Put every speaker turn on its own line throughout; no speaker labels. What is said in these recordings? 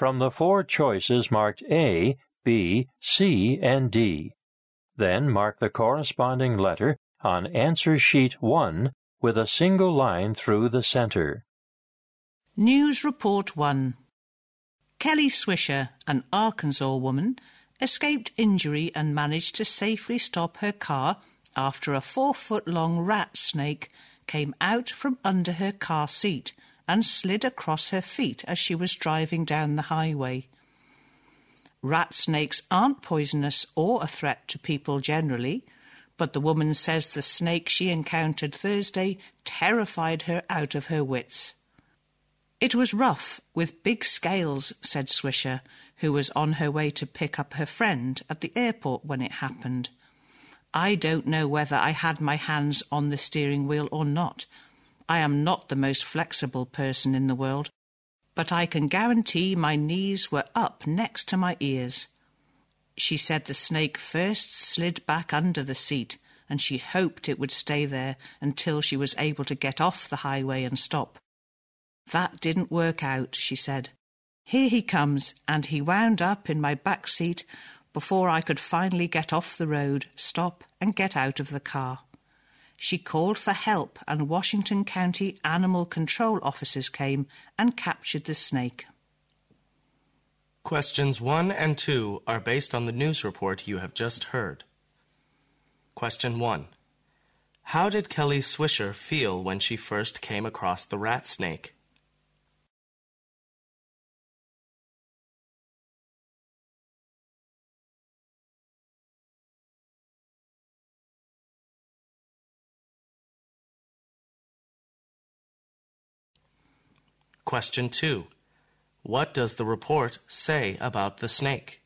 from the four choices marked A, B, C, and D. Then mark the corresponding letter on answer sheet 1 with a single line through the center.
News Report 1 Kelly Swisher, an Arkansas woman, escaped injury and managed to safely stop her car after a four foot long rat snake came out from under her car seat and slid across her feet as she was driving down the highway. Rat snakes aren't poisonous or a threat to people generally, but the woman says the snake she encountered Thursday terrified her out of her wits. It was rough, with big scales, said Swisher, who was on her way to pick up her friend at the airport when it happened. I don't know whether I had my hands on the steering wheel or not, I am not the most flexible person in the world, but I can guarantee my knees were up next to my ears. She said the snake first slid back under the seat, and she hoped it would stay there until she was able to get off the highway and stop. That didn't work out, she said. Here he comes, and he wound up in my back seat before I could finally get off the road, stop, and get out of the car. She called for help, and Washington County animal control officers came and captured the snake.
Questions 1 and 2 are based on the news report you have just heard. Question 1 How did Kelly Swisher feel when she first came across the rat snake? Question 2. What does the report say about the snake?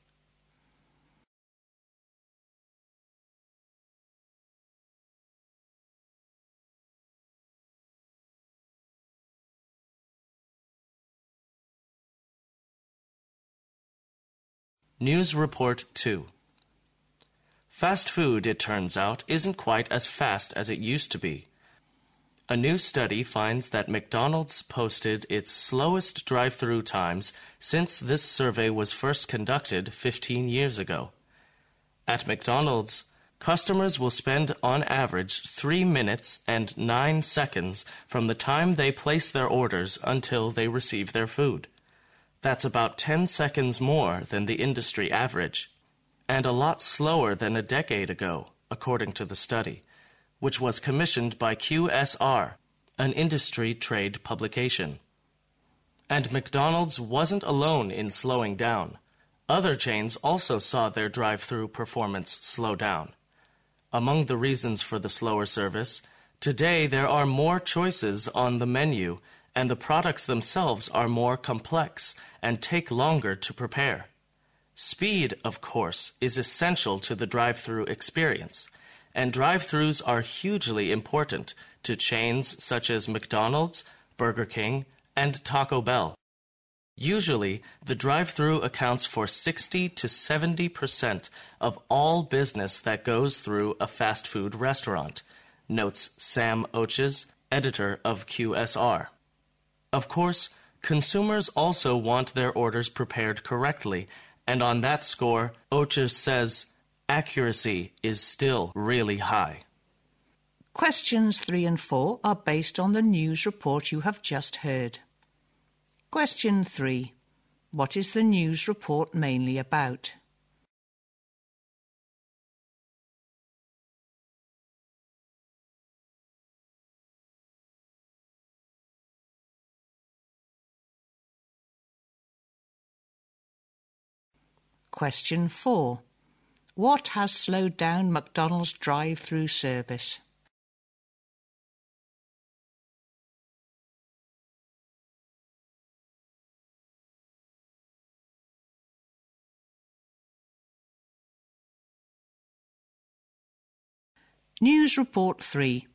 News Report 2 Fast food, it turns out, isn't quite as fast as it used to be. A new study finds that McDonald's posted its slowest drive through times since this survey was first conducted 15 years ago. At McDonald's, customers will spend on average 3 minutes and 9 seconds from the time they place their orders until they receive their food. That's about 10 seconds more than the industry average, and a lot slower than a decade ago, according to the study which was commissioned by QSR, an industry trade publication. And McDonald's wasn't alone in slowing down. Other chains also saw their drive through performance slow down. Among the reasons for the slower service, today there are more choices on the menu, and the products themselves are more complex and take longer to prepare. Speed, of course, is essential to the drive through experience and drive-throughs are hugely important to chains such as McDonald's, Burger King, and Taco Bell. Usually, the drive-through accounts for 60 to 70% of all business that goes through a fast food restaurant, notes Sam Oches, editor of QSR. Of course, consumers also want their orders prepared correctly, and on that score, Oches says accuracy is still really high.
Questions 3 and 4 are based on the news report you have just heard. Question 3. What is the news report mainly about? Question 4. What has slowed down McDonald's drive-through service? News Report 3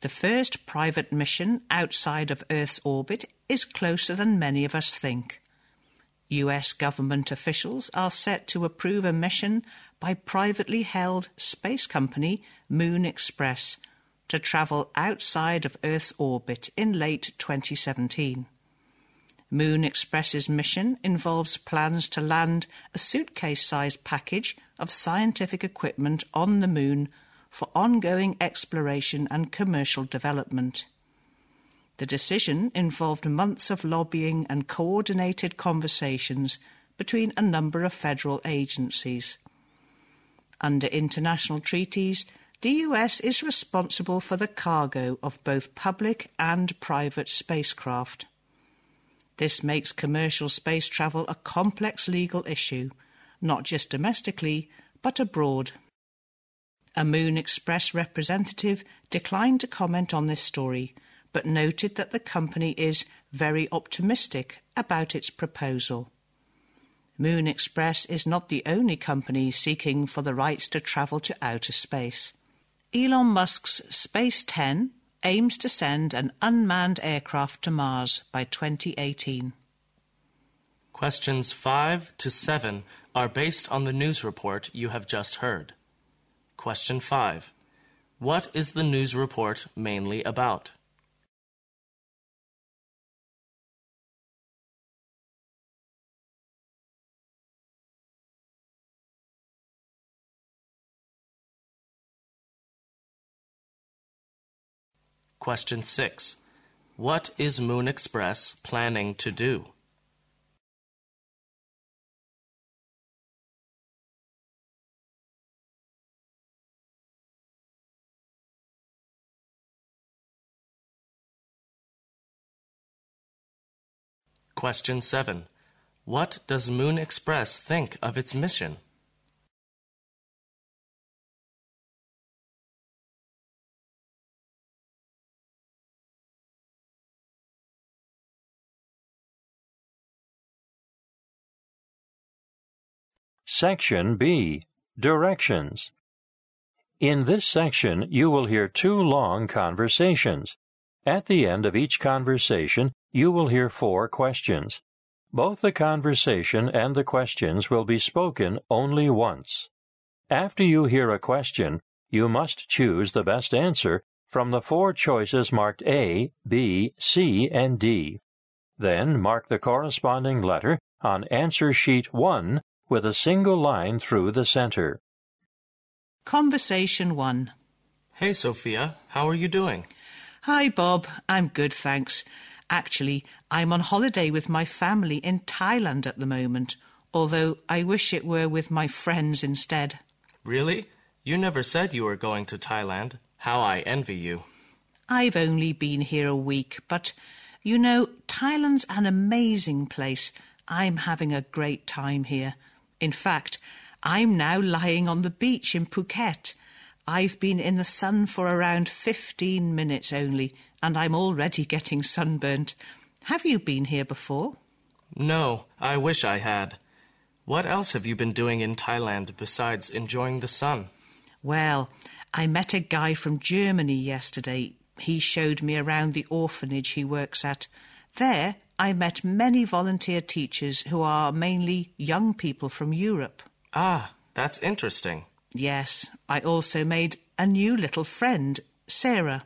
The first private mission outside of Earth's orbit is closer than many of us think. US government officials are set to approve a mission by privately held space company Moon Express to travel outside of Earth's orbit in late 2017. Moon Express's mission involves plans to land a suitcase sized package of scientific equipment on the moon for ongoing exploration and commercial development. The decision involved months of lobbying and coordinated conversations between a number of federal agencies. Under international treaties, the US is responsible for the cargo of both public and private spacecraft. This makes commercial space travel a complex legal issue, not just domestically, but abroad. A Moon Express representative declined to comment on this story, but noted that the company is very optimistic about its proposal. Moon Express is not the only company seeking for the rights to travel to outer space. Elon Musk's SpaceX aims to send an unmanned aircraft to Mars by 2018.
Questions 5 to 7 are based on the news report you have just heard. Question 5. What is the news report mainly about? Question 6. What is Moon Express planning to do? Question 7. What does Moon Express think of its mission?
Section B Directions. In this section, you will hear two long conversations. At the end of each conversation, you will hear four questions. Both the conversation and the questions will be spoken only once. After you hear a question, you must choose the best answer from the four choices marked A, B, C, and D. Then mark the corresponding letter on answer sheet 1 with a single line through the center.
Conversation 1.
Hey, Sophia, how are you doing?
Hi, Bob. I'm good, thanks. Actually, I'm on holiday with my family in Thailand at the moment, although I wish it were with my friends instead.
Really? You never said you were going to Thailand. How I envy you.
I've only been here a week, but you know, Thailand's an amazing place. I'm having a great time here. In fact, I'm now lying on the beach in Phuket. I've been in the sun for around 15 minutes only, and I'm already getting sunburnt. Have you been here before?
No, I wish I had. What else have you been doing in Thailand besides enjoying the sun?
Well, I met a guy from Germany yesterday. He showed me around the orphanage he works at. There, I met many volunteer teachers who are mainly young people from Europe.
Ah, that's interesting.
Yes, I also made a new little friend, Sarah.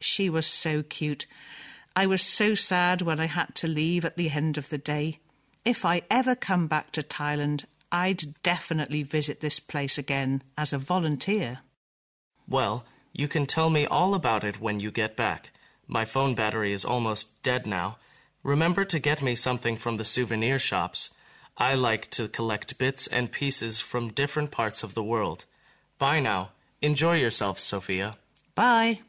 She was so cute. I was so sad when I had to leave at the end of the day. If I ever come back to Thailand, I'd definitely visit this place again as a volunteer.
Well, you can tell me all about it when you get back. My phone battery is almost dead now. Remember to get me something from the souvenir shops. I like to collect bits and pieces from different parts of the world. Bye now. Enjoy yourself, Sophia.
Bye.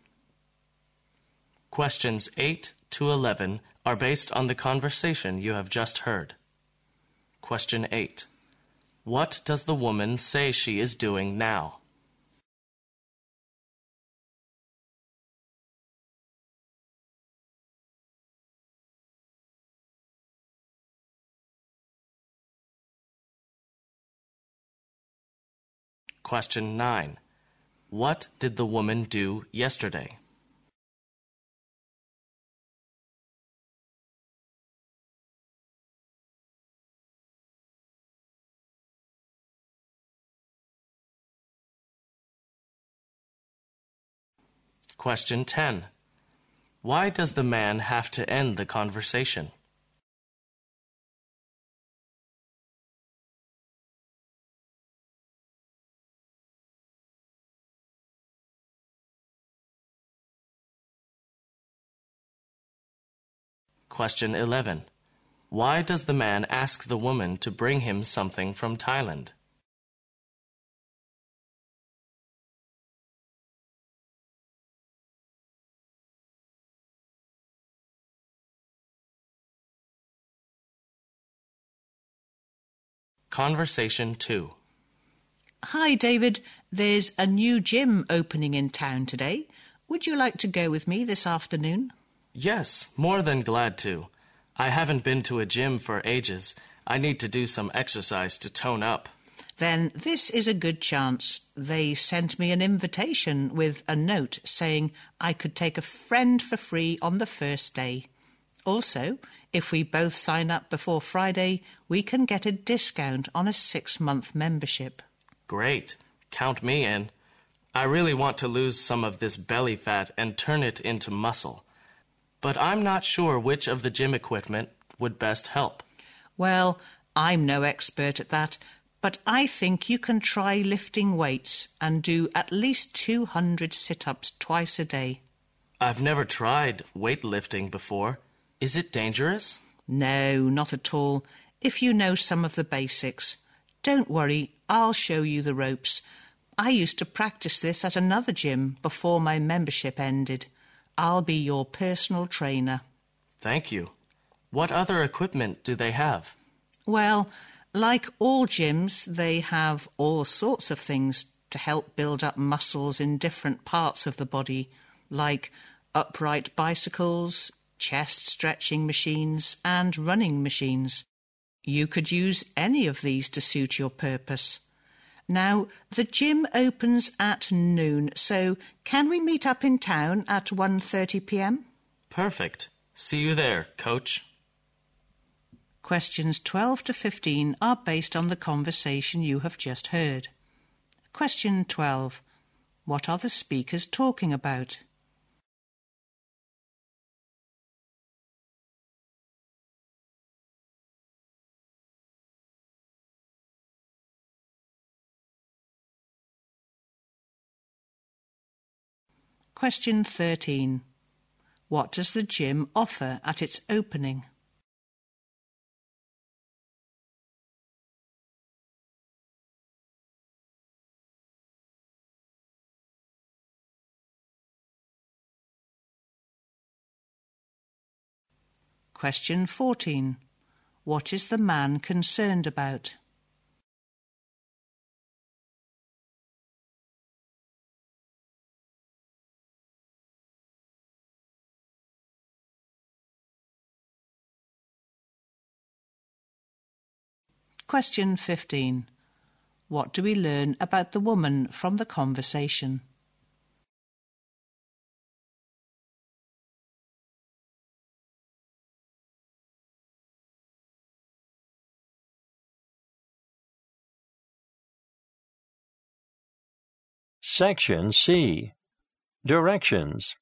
Questions 8 to 11 are based on the conversation you have just heard. Question 8. What does the woman say she is doing now? Question 9. What did the woman do yesterday? Question 10. Why does the man have to end the conversation? Question 11. Why does the man ask the woman to bring him something from Thailand? Conversation 2.
Hi, David. There's a new gym opening in town today. Would you like to go with me this afternoon?
Yes, more than glad to. I haven't been to a gym for ages. I need to do some exercise to tone up.
Then this is a good chance. They sent me an invitation with a note saying I could take a friend for free on the first day. Also, if we both sign up before Friday, we can get a discount on a six month membership.
Great. Count me in. I really want to lose some of this belly fat and turn it into muscle. But I'm not sure which of the gym equipment would best help.
Well, I'm no expert at that, but I think you can try lifting weights and do at least 200 sit ups twice a day.
I've never tried weightlifting before. Is it dangerous?
No, not at all. If you know some of the basics. Don't worry, I'll show you the ropes. I used to practice this at another gym before my membership ended. I'll be your personal trainer.
Thank you. What other equipment do they have?
Well, like all gyms, they have all sorts of things to help build up muscles in different parts of the body, like upright bicycles, chest stretching machines, and running machines. You could use any of these to suit your purpose. Now, the gym opens at noon, so can we meet up in town at 1:30 p.m.?
Perfect. See you there, coach.
Questions 12 to 15 are based on the conversation you have just heard. Question 12. What are the speakers talking about? Question 13. What does the gym offer at its opening? Question 14. What is the man concerned about? Question 15. What do we learn about the woman from the conversation?
Section C. Directions.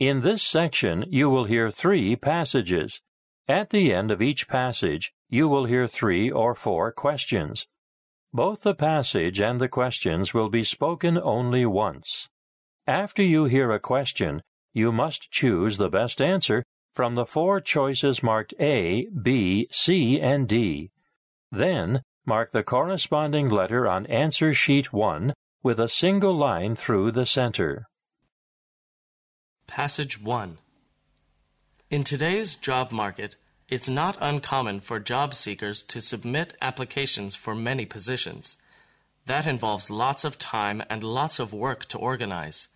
In this section, you will hear three passages. At the end of each passage, you will hear three or four questions. Both the passage and the questions will be spoken only once. After you hear a question, you must choose the best answer from the four choices marked A, B, C, and D. Then, mark the corresponding letter on answer sheet 1 with a single line through the center.
Passage 1 In today's job market, it's not uncommon for job seekers to submit applications for many positions. That involves lots of time and lots of work to organize.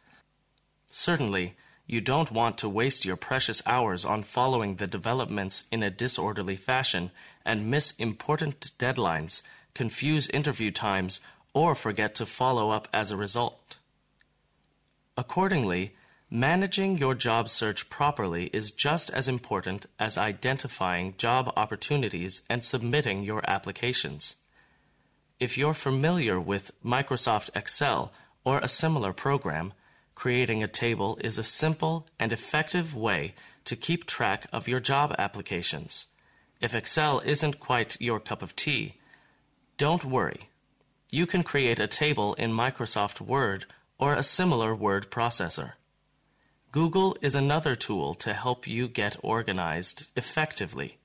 Certainly, you don't want to waste your precious hours on following the developments in a disorderly fashion and miss important deadlines, confuse interview times, or forget to follow up as a result. Accordingly, managing your job search properly is just as important as identifying job opportunities and submitting your applications. If you're familiar with Microsoft Excel or a similar program, creating a table is a simple and effective way to keep track of your job applications. If Excel isn't quite your cup of tea, don't worry. You can create a table in Microsoft Word or a similar word processor. Google is another tool to help you get organized effectively.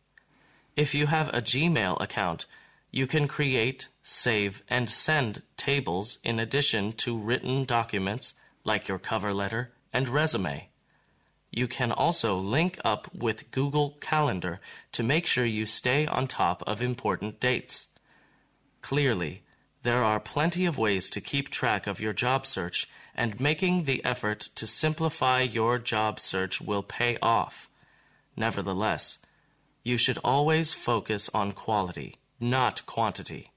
If you have a Gmail account, you can create, save, and send tables in addition to written documents like your cover letter and resume. You can also link up with Google Calendar to make sure you stay on top of important dates. Clearly, there are plenty of ways to keep track of your job search, and making the effort to simplify your job search will pay off. Nevertheless, you should always focus on quality not quantity.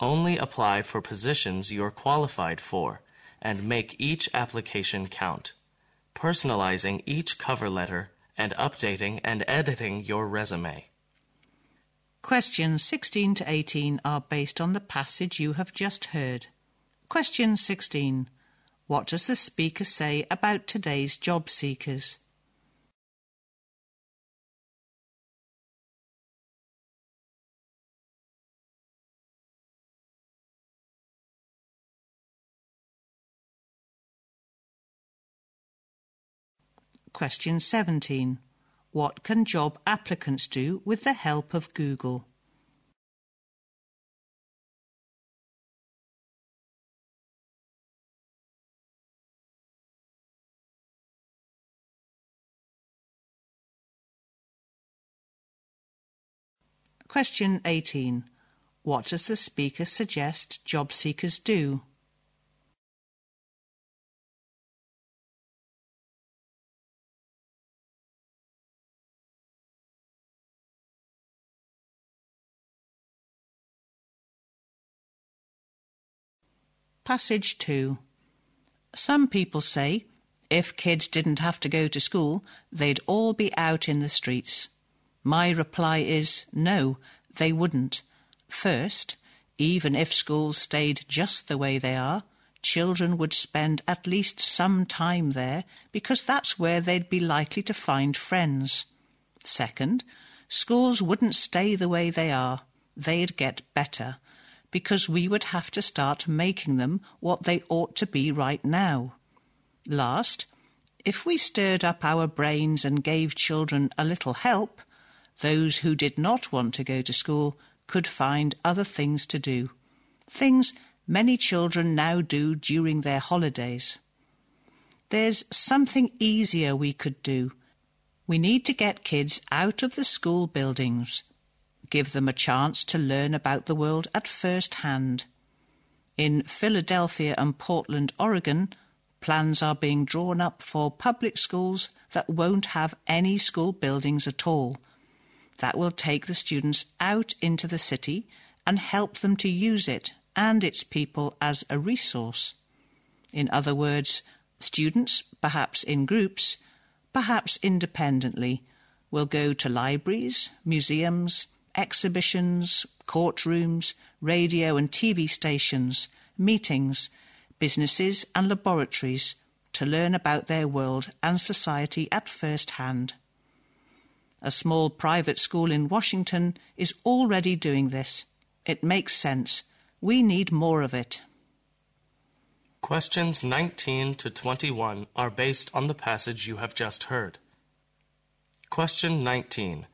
Only apply for positions you're qualified for and make each application count, personalizing each cover letter and updating and editing your resume.
Questions 16 to 18 are based on the passage you have just heard. Question 16. What does the speaker say about today's job seekers? Question 17. What can job applicants do with the help of Google? Question 18. What does the speaker suggest job seekers do? Passage 2 Some people say if kids didn't have to go to school, they'd all be out in the streets. My reply is no, they wouldn't. First, even if schools stayed just the way they are, children would spend at least some time there because that's where they'd be likely to find friends. Second, schools wouldn't stay the way they are, they'd get better because we would have to start making them what they ought to be right now. Last, if we stirred up our brains and gave children a little help, those who did not want to go to school could find other things to do. Things many children now do during their holidays. There's something easier we could do. We need to get kids out of the school buildings give them a chance to learn about the world at first hand. In Philadelphia and Portland, Oregon, plans are being drawn up for public schools that won't have any school buildings at all. That will take the students out into the city and help them to use it and its people as a resource. In other words, students, perhaps in groups, perhaps independently, will go to libraries, museums, exhibitions, courtrooms, radio and TV stations, meetings, businesses and laboratories to learn about their world and society at first hand. A small private school in Washington is already doing this. It makes sense. We need more of it.
Questions 19 to 21 are based on the passage you have just heard. Question 19.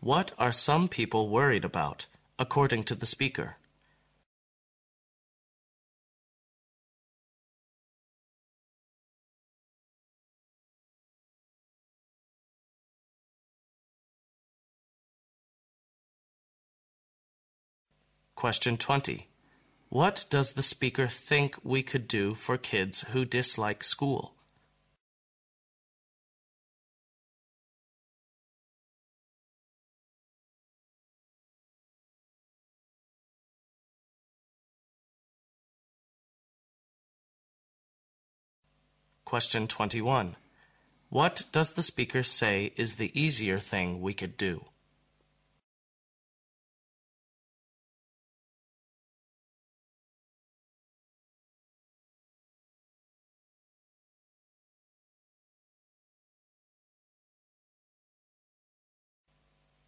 What are some people worried about, according to the speaker? Question 20. What does the speaker think we could do for kids who dislike school? Question 21. What does the speaker say is the easier thing we could do?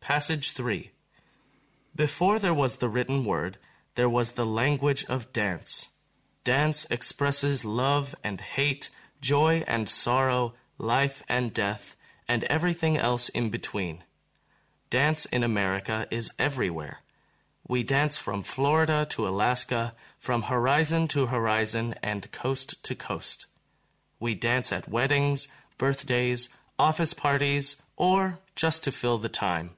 Passage 3. Before there was the written word, there was the language of dance. Dance expresses love and hate, joy and sorrow, life and death, and everything else in between. Dance in America is everywhere. We dance from Florida to Alaska, from horizon to horizon, and coast to coast. We dance at weddings, birthdays, office parties, or just to fill the time.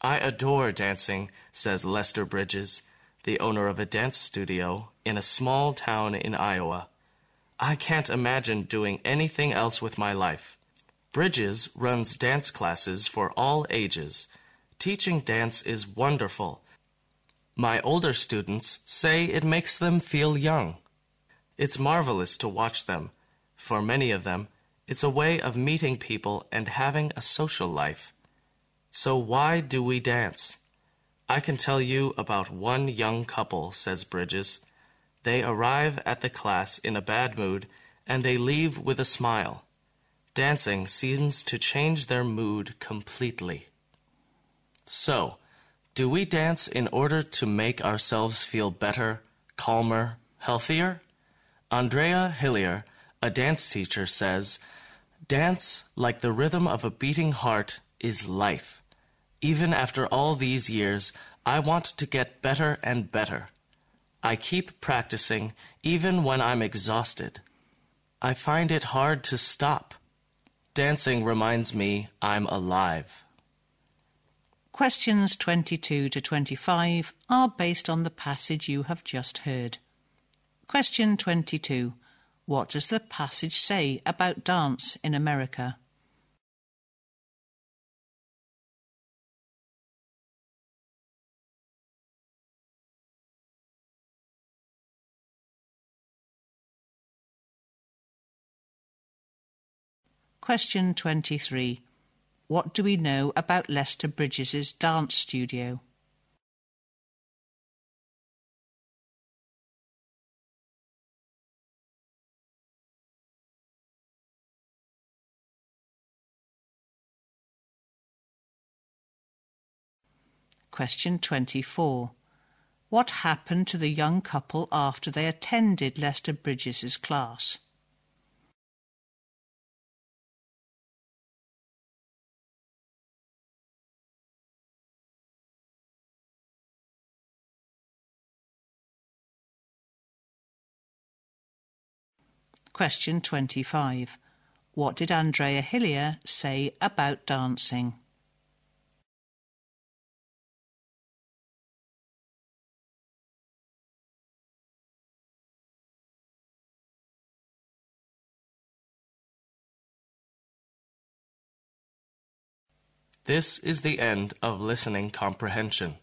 I adore dancing, says Lester Bridges, the owner of a dance studio in a small town in Iowa. I can't imagine doing anything else with my life. Bridges runs dance classes for all ages. Teaching dance is wonderful. My older students say it makes them feel young. It's marvelous to watch them. For many of them, it's a way of meeting people and having a social life. So why do we dance? I can tell you about one young couple, says Bridges. They arrive at the class in a bad mood and they leave with a smile. Dancing seems to change their mood completely. So, do we dance in order to make ourselves feel better, calmer, healthier? Andrea Hillier, a dance teacher, says, Dance, like the rhythm of a beating heart, is life. Even after all these years, I want to get better and better. I keep practicing even when I'm exhausted. I find it hard to stop. Dancing reminds me I'm alive.
Questions 22 to 25 are based on the passage you have just heard. Question 22. What does the passage say about dance in America? Question 23. What do we know about Lester Bridges' dance studio? Question 24. What happened to the young couple after they attended Lester Bridges' class? Question 25. What did Andrea Hillier say about dancing?
This is the end of listening comprehension.